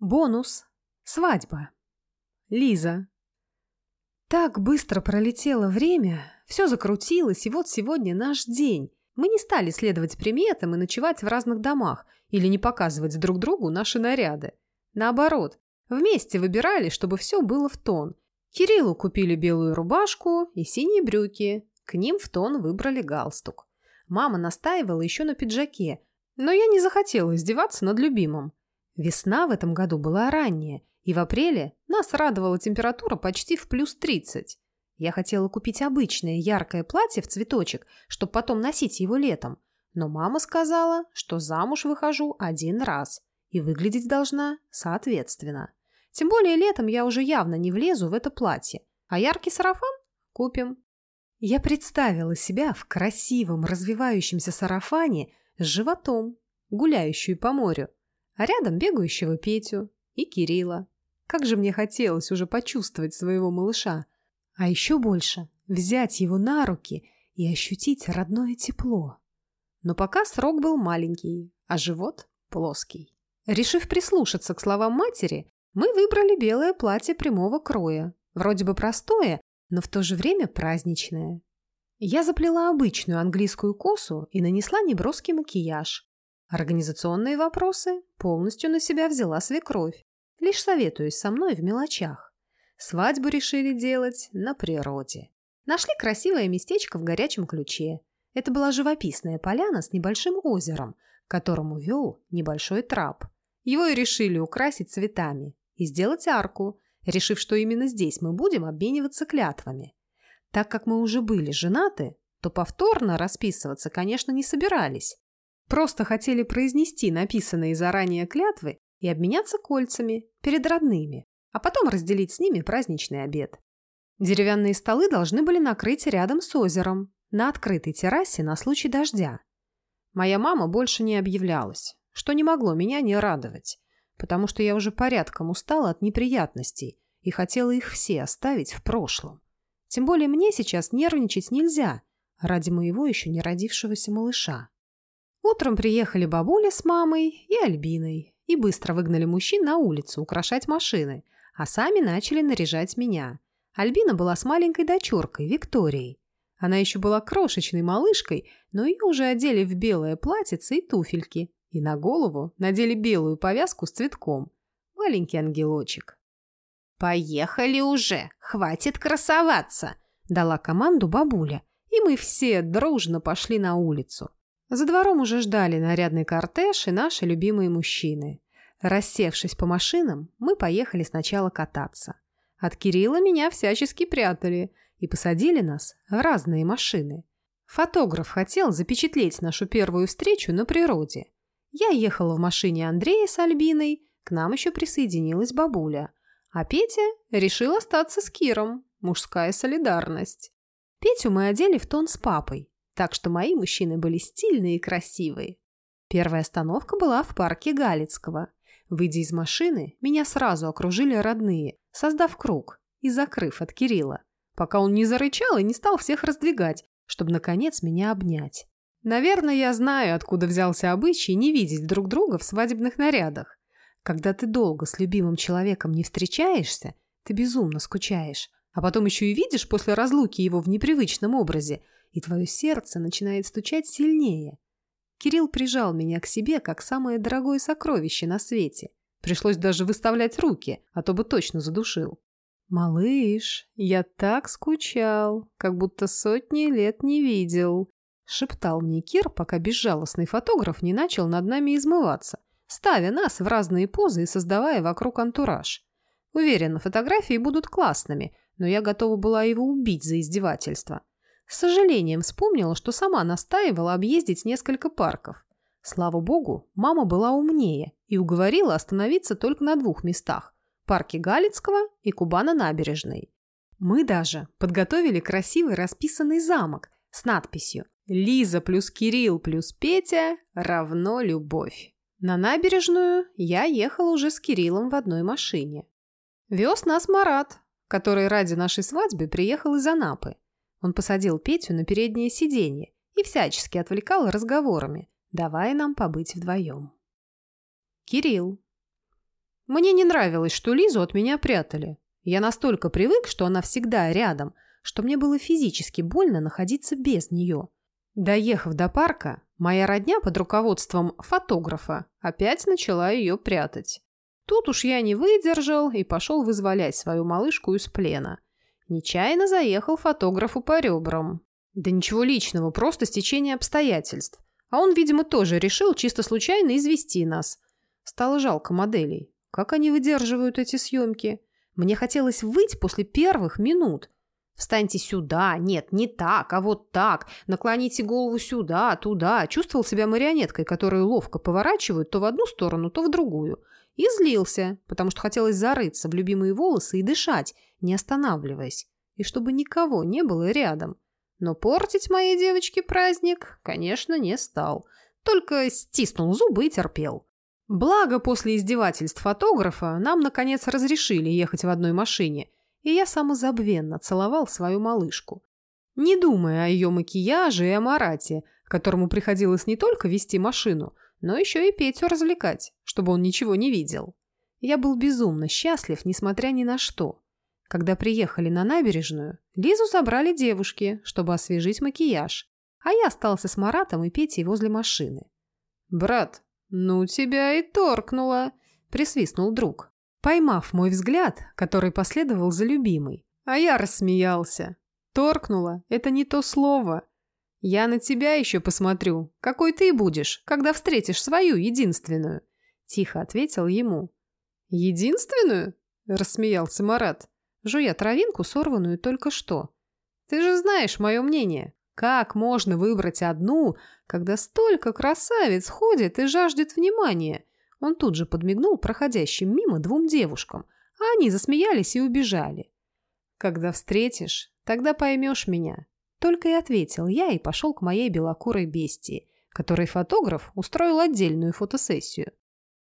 Бонус. Свадьба. Лиза. Так быстро пролетело время, все закрутилось, и вот сегодня наш день. Мы не стали следовать приметам и ночевать в разных домах или не показывать друг другу наши наряды. Наоборот, вместе выбирали, чтобы все было в тон. Кириллу купили белую рубашку и синие брюки. К ним в тон выбрали галстук. Мама настаивала еще на пиджаке, но я не захотела издеваться над любимым. Весна в этом году была ранняя, и в апреле нас радовала температура почти в плюс 30. Я хотела купить обычное яркое платье в цветочек, чтобы потом носить его летом. Но мама сказала, что замуж выхожу один раз и выглядеть должна соответственно. Тем более летом я уже явно не влезу в это платье, а яркий сарафан купим. Я представила себя в красивом развивающемся сарафане с животом, гуляющую по морю, а рядом бегающего Петю и Кирилла. Как же мне хотелось уже почувствовать своего малыша, а еще больше взять его на руки и ощутить родное тепло. Но пока срок был маленький, а живот плоский. Решив прислушаться к словам матери, мы выбрали белое платье прямого кроя. Вроде бы простое, но в то же время праздничное. Я заплела обычную английскую косу и нанесла неброский макияж. Организационные вопросы полностью на себя взяла свекровь, лишь советуясь со мной в мелочах. Свадьбу решили делать на природе. Нашли красивое местечко в горячем ключе. Это была живописная поляна с небольшим озером, к которому вел небольшой трап. Его и решили украсить цветами и сделать арку, решив, что именно здесь мы будем обмениваться клятвами. Так как мы уже были женаты, то повторно расписываться, конечно, не собирались. Просто хотели произнести написанные заранее клятвы и обменяться кольцами перед родными, а потом разделить с ними праздничный обед. Деревянные столы должны были накрыть рядом с озером, на открытой террасе на случай дождя. Моя мама больше не объявлялась, что не могло меня не радовать, потому что я уже порядком устала от неприятностей и хотела их все оставить в прошлом. Тем более мне сейчас нервничать нельзя ради моего еще не родившегося малыша. Утром приехали бабуля с мамой и Альбиной и быстро выгнали мужчин на улицу украшать машины, а сами начали наряжать меня. Альбина была с маленькой дочуркой, Викторией. Она еще была крошечной малышкой, но ее уже одели в белое платьице и туфельки, и на голову надели белую повязку с цветком. Маленький ангелочек. «Поехали уже! Хватит красоваться!» – дала команду бабуля, и мы все дружно пошли на улицу. За двором уже ждали нарядный кортеж и наши любимые мужчины. Рассевшись по машинам, мы поехали сначала кататься. От Кирилла меня всячески прятали и посадили нас в разные машины. Фотограф хотел запечатлеть нашу первую встречу на природе. Я ехала в машине Андрея с Альбиной, к нам еще присоединилась бабуля. А Петя решил остаться с Киром. Мужская солидарность. Петю мы одели в тон с папой, так что мои мужчины были стильные и красивые. Первая остановка была в парке Галицкого. Выйдя из машины, меня сразу окружили родные, создав круг и закрыв от Кирилла, пока он не зарычал и не стал всех раздвигать, чтобы, наконец, меня обнять. Наверное, я знаю, откуда взялся обычай не видеть друг друга в свадебных нарядах. Когда ты долго с любимым человеком не встречаешься, ты безумно скучаешь, а потом еще и видишь после разлуки его в непривычном образе – и твое сердце начинает стучать сильнее. Кирилл прижал меня к себе, как самое дорогое сокровище на свете. Пришлось даже выставлять руки, а то бы точно задушил. «Малыш, я так скучал, как будто сотни лет не видел», — шептал мне Кир, пока безжалостный фотограф не начал над нами измываться, ставя нас в разные позы и создавая вокруг антураж. Уверена, фотографии будут классными, но я готова была его убить за издевательство. С сожалением вспомнила, что сама настаивала объездить несколько парков. Слава богу, мама была умнее и уговорила остановиться только на двух местах – парке Галицкого и Кубана-набережной. Мы даже подготовили красивый расписанный замок с надписью «Лиза плюс Кирилл плюс Петя равно любовь». На набережную я ехала уже с Кириллом в одной машине. Вез нас Марат, который ради нашей свадьбы приехал из Анапы. Он посадил Петю на переднее сиденье и всячески отвлекал разговорами, давая нам побыть вдвоем. Кирилл. Мне не нравилось, что Лизу от меня прятали. Я настолько привык, что она всегда рядом, что мне было физически больно находиться без нее. Доехав до парка, моя родня под руководством фотографа опять начала ее прятать. Тут уж я не выдержал и пошел вызволять свою малышку из плена. Нечаянно заехал фотографу по ребрам. Да ничего личного, просто стечение обстоятельств. А он, видимо, тоже решил чисто случайно извести нас. Стало жалко моделей. Как они выдерживают эти съемки? Мне хотелось выйти после первых минут. Встаньте сюда, нет, не так, а вот так. Наклоните голову сюда, туда. Чувствовал себя марионеткой, которую ловко поворачивают то в одну сторону, то в другую. И злился, потому что хотелось зарыться в любимые волосы и дышать, не останавливаясь. И чтобы никого не было рядом. Но портить моей девочке праздник, конечно, не стал. Только стиснул зубы и терпел. Благо, после издевательств фотографа нам, наконец, разрешили ехать в одной машине, и я самозабвенно целовал свою малышку. Не думая о ее макияже и о Марате, которому приходилось не только вести машину, но еще и Петю развлекать, чтобы он ничего не видел. Я был безумно счастлив, несмотря ни на что. Когда приехали на набережную, Лизу забрали девушки, чтобы освежить макияж, а я остался с Маратом и Петей возле машины. «Брат, ну тебя и торкнуло!» – присвистнул друг, поймав мой взгляд, который последовал за любимой. А я рассмеялся. «Торкнуло – это не то слово. «Я на тебя еще посмотрю. Какой ты будешь, когда встретишь свою единственную?» Тихо ответил ему. «Единственную?» – рассмеялся Марат, жуя травинку, сорванную только что. «Ты же знаешь мое мнение. Как можно выбрать одну, когда столько красавиц ходит и жаждет внимания?» Он тут же подмигнул проходящим мимо двум девушкам, а они засмеялись и убежали. «Когда встретишь, тогда поймешь меня», только и ответил я и пошел к моей белокурой бестии, которой фотограф устроил отдельную фотосессию.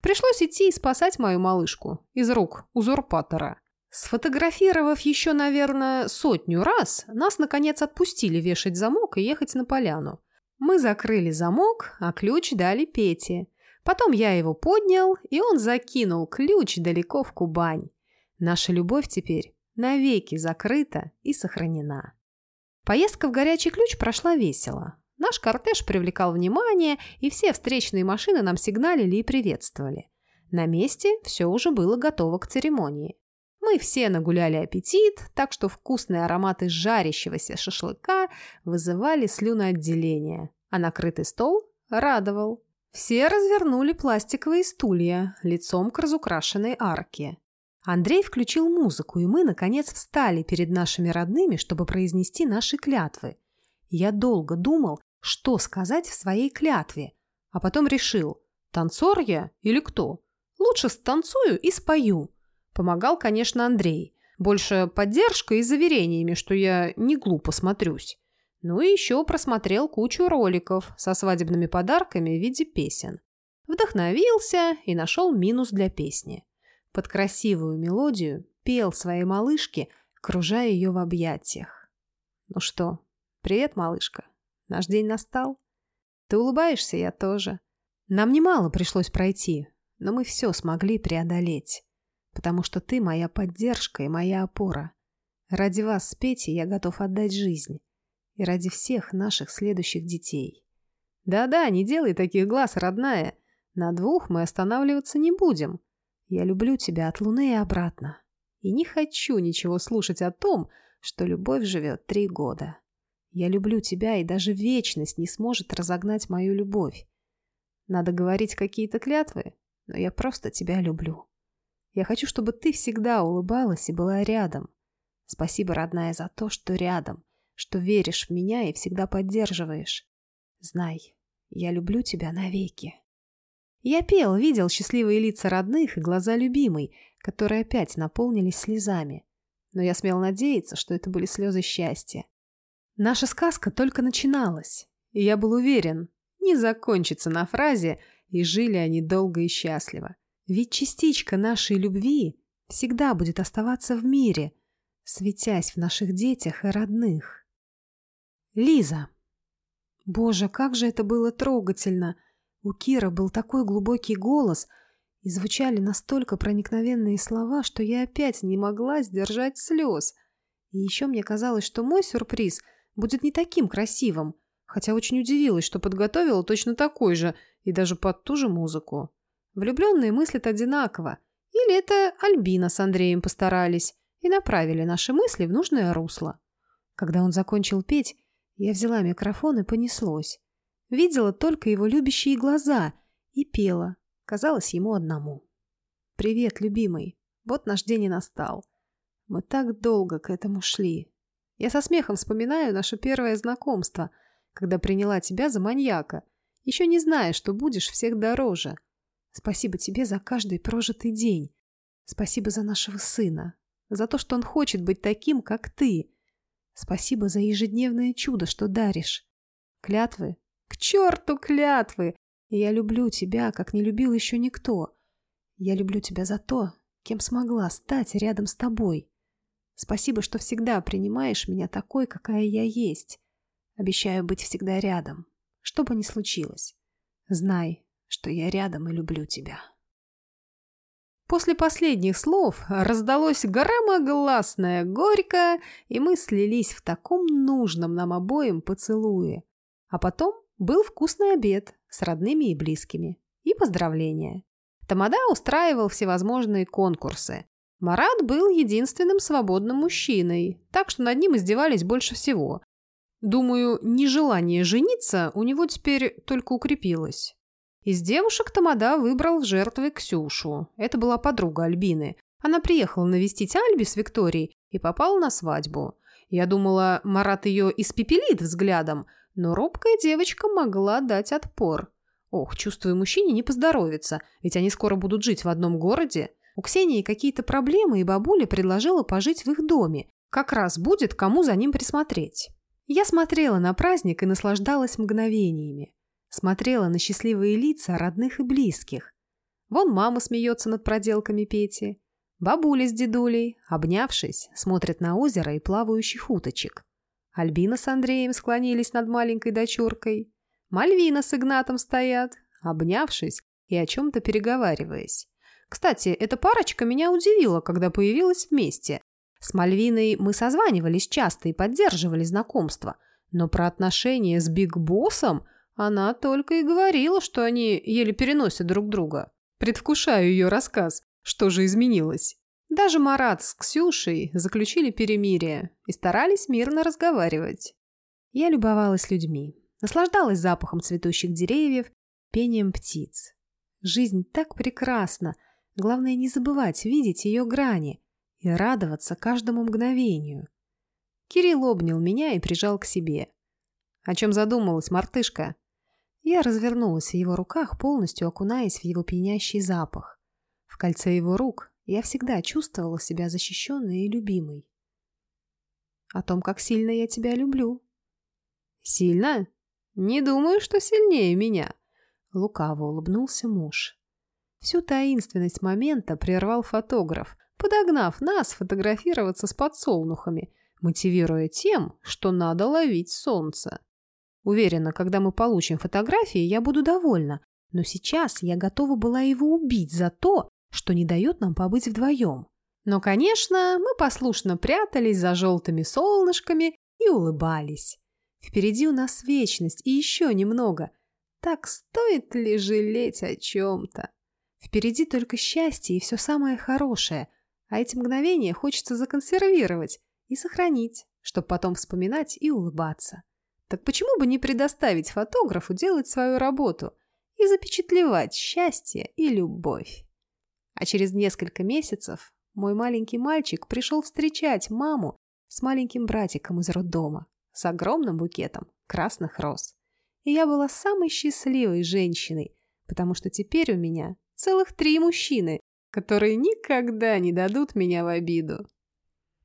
Пришлось идти и спасать мою малышку из рук узурпатора. Сфотографировав еще, наверное, сотню раз, нас, наконец, отпустили вешать замок и ехать на поляну. Мы закрыли замок, а ключ дали Пете. Потом я его поднял, и он закинул ключ далеко в Кубань. Наша любовь теперь навеки закрыта и сохранена. Поездка в горячий ключ прошла весело. Наш кортеж привлекал внимание, и все встречные машины нам сигналили и приветствовали. На месте все уже было готово к церемонии. Мы все нагуляли аппетит, так что вкусные ароматы жарящегося шашлыка вызывали слюноотделение, а накрытый стол радовал. Все развернули пластиковые стулья лицом к разукрашенной арке. Андрей включил музыку, и мы, наконец, встали перед нашими родными, чтобы произнести наши клятвы. Я долго думал, что сказать в своей клятве, а потом решил, танцор я или кто? Лучше станцую и спою. Помогал, конечно, Андрей. Больше поддержкой и заверениями, что я не глупо смотрюсь. Ну и еще просмотрел кучу роликов со свадебными подарками в виде песен. Вдохновился и нашел минус для песни под красивую мелодию пел своей малышке, кружая ее в объятиях. «Ну что, привет, малышка. Наш день настал? Ты улыбаешься, я тоже. Нам немало пришлось пройти, но мы все смогли преодолеть, потому что ты моя поддержка и моя опора. Ради вас с Петей я готов отдать жизнь. И ради всех наших следующих детей. Да-да, не делай таких глаз, родная. На двух мы останавливаться не будем. Я люблю тебя от луны и обратно. И не хочу ничего слушать о том, что любовь живет три года. Я люблю тебя, и даже вечность не сможет разогнать мою любовь. Надо говорить какие-то клятвы, но я просто тебя люблю. Я хочу, чтобы ты всегда улыбалась и была рядом. Спасибо, родная, за то, что рядом, что веришь в меня и всегда поддерживаешь. Знай, я люблю тебя навеки. Я пел, видел счастливые лица родных и глаза любимой, которые опять наполнились слезами. Но я смел надеяться, что это были слезы счастья. Наша сказка только начиналась, и я был уверен, не закончится на фразе «и жили они долго и счастливо». Ведь частичка нашей любви всегда будет оставаться в мире, светясь в наших детях и родных. Лиза. Боже, как же это было трогательно! У Кира был такой глубокий голос, И звучали настолько проникновенные слова, что я опять не могла сдержать слез. И еще мне казалось, что мой сюрприз будет не таким красивым, хотя очень удивилась, что подготовила точно такой же и даже под ту же музыку. Влюбленные мыслят одинаково. Или это Альбина с Андреем постарались и направили наши мысли в нужное русло. Когда он закончил петь, я взяла микрофон и понеслось. Видела только его любящие глаза и пела. Казалось ему одному. «Привет, любимый. Вот наш день и настал. Мы так долго к этому шли. Я со смехом вспоминаю наше первое знакомство, когда приняла тебя за маньяка, еще не зная, что будешь всех дороже. Спасибо тебе за каждый прожитый день. Спасибо за нашего сына, за то, что он хочет быть таким, как ты. Спасибо за ежедневное чудо, что даришь. Клятвы? К черту клятвы! я люблю тебя, как не любил еще никто. Я люблю тебя за то, кем смогла стать рядом с тобой. Спасибо, что всегда принимаешь меня такой, какая я есть. Обещаю быть всегда рядом, что бы ни случилось. Знай, что я рядом и люблю тебя. После последних слов раздалось громогласное горько, и мы слились в таком нужном нам обоим поцелуе. А потом был вкусный обед с родными и близкими. И поздравления. Тамада устраивал всевозможные конкурсы. Марат был единственным свободным мужчиной, так что над ним издевались больше всего. Думаю, нежелание жениться у него теперь только укрепилось. Из девушек Тамада выбрал в жертвы Ксюшу. Это была подруга Альбины. Она приехала навестить Альби с Викторией и попала на свадьбу. Я думала, Марат ее испепелит взглядом, но робкая девочка могла дать отпор. Ох, чувствую, мужчине не поздоровится, ведь они скоро будут жить в одном городе. У Ксении какие-то проблемы, и бабуля предложила пожить в их доме. Как раз будет кому за ним присмотреть. Я смотрела на праздник и наслаждалась мгновениями. Смотрела на счастливые лица родных и близких. Вон мама смеется над проделками Пети. Бабуля с дедулей, обнявшись, смотрят на озеро и плавающих уточек. Альбина с Андреем склонились над маленькой дочуркой. Мальвина с Игнатом стоят, обнявшись и о чем-то переговариваясь. Кстати, эта парочка меня удивила, когда появилась вместе. С Мальвиной мы созванивались часто и поддерживали знакомство, но про отношения с Биг Боссом – она только и говорила, что они еле переносят друг друга. Предвкушаю ее рассказ. Что же изменилось? Даже Марат с Ксюшей заключили перемирие и старались мирно разговаривать. Я любовалась людьми, наслаждалась запахом цветущих деревьев, пением птиц. Жизнь так прекрасна, главное не забывать видеть ее грани и радоваться каждому мгновению. Кирилл обнял меня и прижал к себе. «О чем задумалась, мартышка?» Я развернулась в его руках, полностью окунаясь в его пьянящий запах. В кольце его рук я всегда чувствовала себя защищенной и любимой. О том, как сильно я тебя люблю. Сильно? Не думаю, что сильнее меня. Лукаво улыбнулся муж. Всю таинственность момента прервал фотограф, подогнав нас фотографироваться с подсолнухами, мотивируя тем, что надо ловить солнце. Уверена, когда мы получим фотографии, я буду довольна. Но сейчас я готова была его убить за то, что не дает нам побыть вдвоем. Но, конечно, мы послушно прятались за желтыми солнышками и улыбались. Впереди у нас вечность и еще немного. Так стоит ли жалеть о чем-то? Впереди только счастье и все самое хорошее, а эти мгновения хочется законсервировать и сохранить, чтобы потом вспоминать и улыбаться. Так почему бы не предоставить фотографу делать свою работу и запечатлевать счастье и любовь? А через несколько месяцев мой маленький мальчик пришел встречать маму с маленьким братиком из роддома с огромным букетом красных роз. И я была самой счастливой женщиной, потому что теперь у меня целых три мужчины, которые никогда не дадут меня в обиду.